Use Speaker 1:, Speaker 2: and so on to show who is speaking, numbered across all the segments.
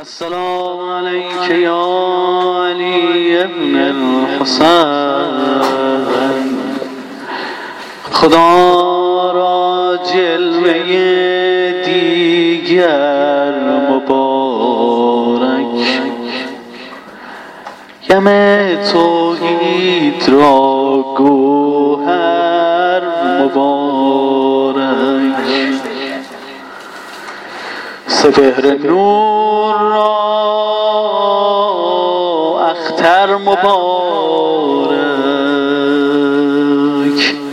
Speaker 1: السلام عليك يا علي ابن الحسين خدا را جلوه دیگر مبارک. یم توحید را گوهر مبارک. سپهر نور را اختر مبارک.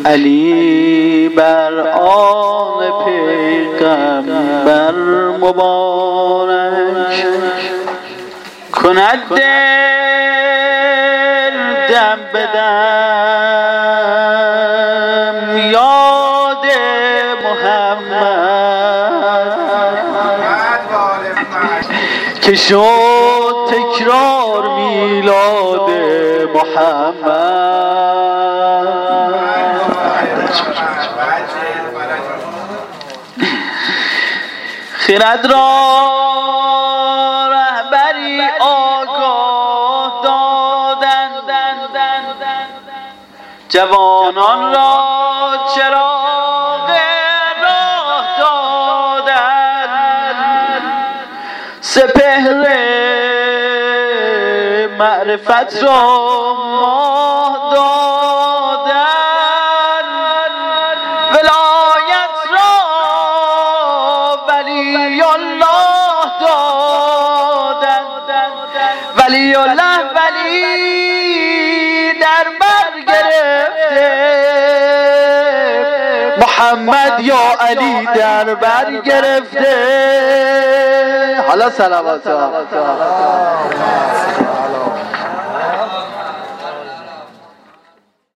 Speaker 1: علی بر آن پیغمبر مبارک. کند دل دم بدم یاد محمد که شد تکرار میلاد محمد. خرد را رهبری آگاه دادن. جوانان را سپهر معرفت را ماه دادن. ولایت را ولی الله دادن. ولی الله ولی در بر گرفته. محمد یا علی در بر گرفته. حالا سلامات